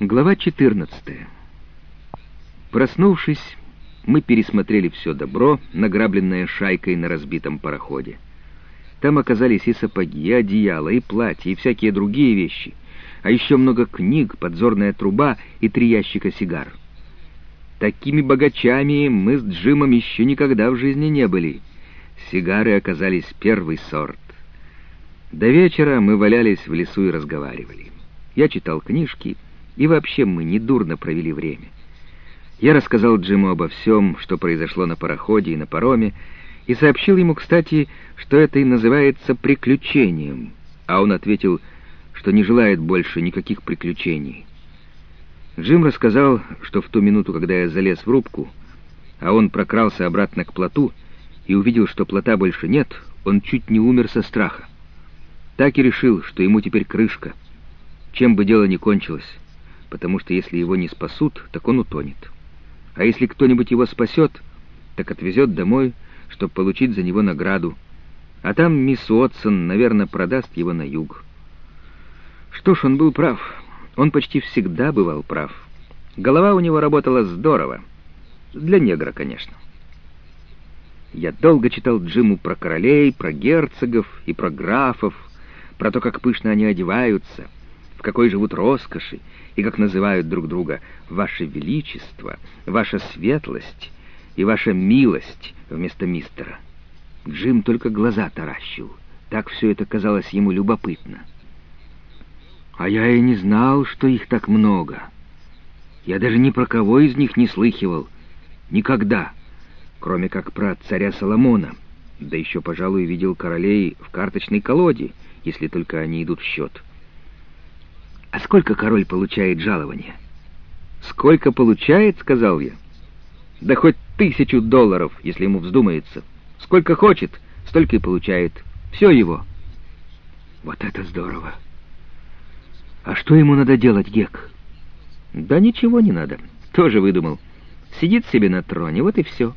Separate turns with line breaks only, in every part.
Глава 14. Проснувшись, мы пересмотрели все добро, награбленное шайкой на разбитом пароходе. Там оказались и сапоги, и одеяла, и платья, и всякие другие вещи, а еще много книг, подзорная труба и три ящика сигар. Такими богачами мы с Джимом еще никогда в жизни не были. Сигары оказались первый сорт. До вечера мы валялись в лесу и разговаривали. Я читал книжки, и вообще мы недурно провели время. Я рассказал Джиму обо всем, что произошло на пароходе и на пароме, и сообщил ему, кстати, что это и называется приключением, а он ответил, что не желает больше никаких приключений. Джим рассказал, что в ту минуту, когда я залез в рубку, а он прокрался обратно к плоту и увидел, что плота больше нет, он чуть не умер со страха. Так и решил, что ему теперь крышка, чем бы дело ни кончилось, потому что если его не спасут, так он утонет. А если кто-нибудь его спасет, так отвезет домой, чтобы получить за него награду, а там мисс Уотсон, наверное, продаст его на юг. Что ж, он был прав. Он почти всегда бывал прав. Голова у него работала здорово. Для негра, конечно. Я долго читал Джиму про королей, про герцогов и про графов, про то, как пышно они одеваются, в какой живут роскоши, и как называют друг друга «Ваше Величество», «Ваша Светлость» и «Ваша Милость» вместо мистера. Джим только глаза таращил. Так все это казалось ему любопытно. А я и не знал, что их так много. Я даже ни про кого из них не слыхивал. Никогда. Кроме как про царя Соломона. Да еще, пожалуй, видел королей в карточной колоде, если только они идут в счет. «А сколько король получает жалования?» «Сколько получает?» — сказал я. «Да хоть тысячу долларов, если ему вздумается. Сколько хочет, столько и получает. Все его». «Вот это здорово!» А что ему надо делать, Гек? Да ничего не надо. Тоже выдумал. Сидит себе на троне, вот и все.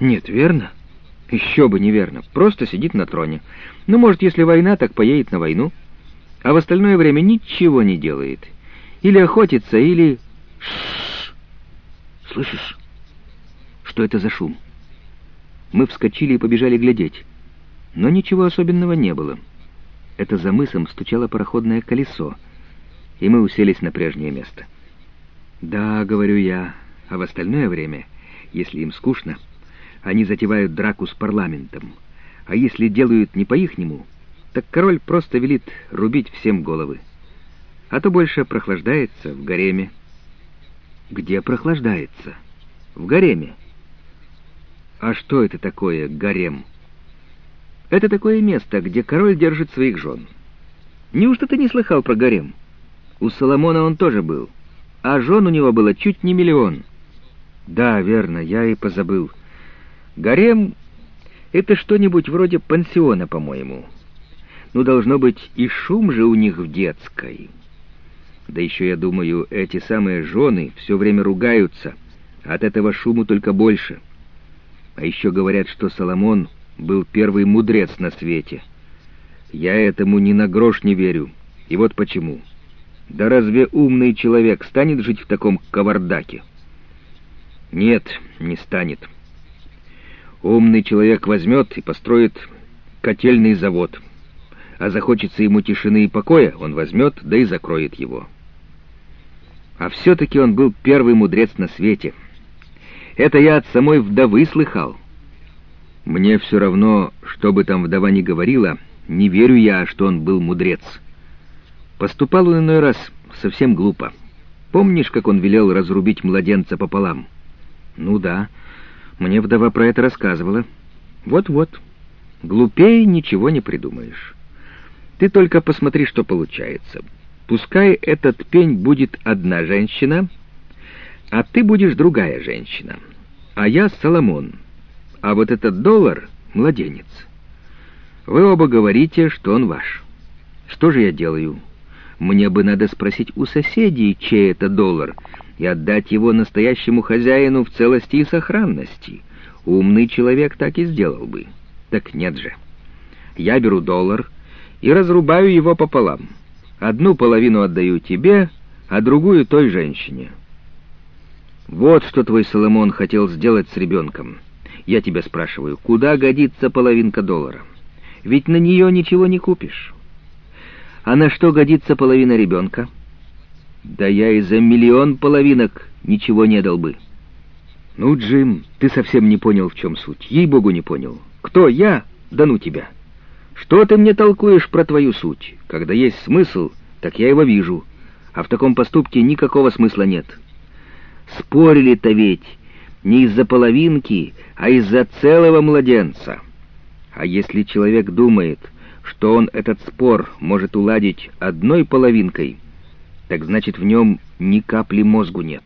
Нет, верно? Еще бы неверно. Просто сидит на троне. Ну, может, если война, так поедет на войну. А в остальное время ничего не делает. Или охотится, или... Ш Слышишь? Что это за шум? Мы вскочили и побежали глядеть. Но ничего особенного не было это за мысом стучало пароходное колесо, и мы уселись на прежнее место. «Да, — говорю я, — а в остальное время, если им скучно, они затевают драку с парламентом, а если делают не по-ихнему, так король просто велит рубить всем головы. А то больше прохлаждается в гареме». «Где прохлаждается?» «В гареме». «А что это такое гарем?» Это такое место, где король держит своих жен. Неужто ты не слыхал про гарем? У Соломона он тоже был, а жен у него было чуть не миллион. Да, верно, я и позабыл. Гарем — это что-нибудь вроде пансиона, по-моему. Ну, должно быть, и шум же у них в детской. Да еще, я думаю, эти самые жены все время ругаются. От этого шуму только больше. А еще говорят, что Соломон был первый мудрец на свете. Я этому ни на грош не верю. И вот почему. Да разве умный человек станет жить в таком кавардаке? Нет, не станет. Умный человек возьмет и построит котельный завод. А захочется ему тишины и покоя, он возьмет, да и закроет его. А все-таки он был первый мудрец на свете. Это я от самой вдовы слыхал. Мне все равно, что бы там вдова ни говорила, не верю я, что он был мудрец. Поступал он иной раз совсем глупо. Помнишь, как он велел разрубить младенца пополам? Ну да, мне вдова про это рассказывала. Вот-вот, глупее ничего не придумаешь. Ты только посмотри, что получается. Пускай этот пень будет одна женщина, а ты будешь другая женщина, а я Соломон» а вот этот доллар — младенец. Вы оба говорите, что он ваш. Что же я делаю? Мне бы надо спросить у соседей, чей это доллар, и отдать его настоящему хозяину в целости и сохранности. Умный человек так и сделал бы. Так нет же. Я беру доллар и разрубаю его пополам. Одну половину отдаю тебе, а другую той женщине. Вот что твой Соломон хотел сделать с ребенком. Я тебя спрашиваю, куда годится половинка доллара? Ведь на нее ничего не купишь. А на что годится половина ребенка? Да я и за миллион половинок ничего не дал бы. Ну, Джим, ты совсем не понял, в чем суть. Ей-богу, не понял. Кто я? Да ну тебя. Что ты мне толкуешь про твою суть? Когда есть смысл, так я его вижу. А в таком поступке никакого смысла нет. Спорили-то ведь не из-за половинки, а из-за целого младенца. А если человек думает, что он этот спор может уладить одной половинкой, так значит в нем ни капли мозгу нет».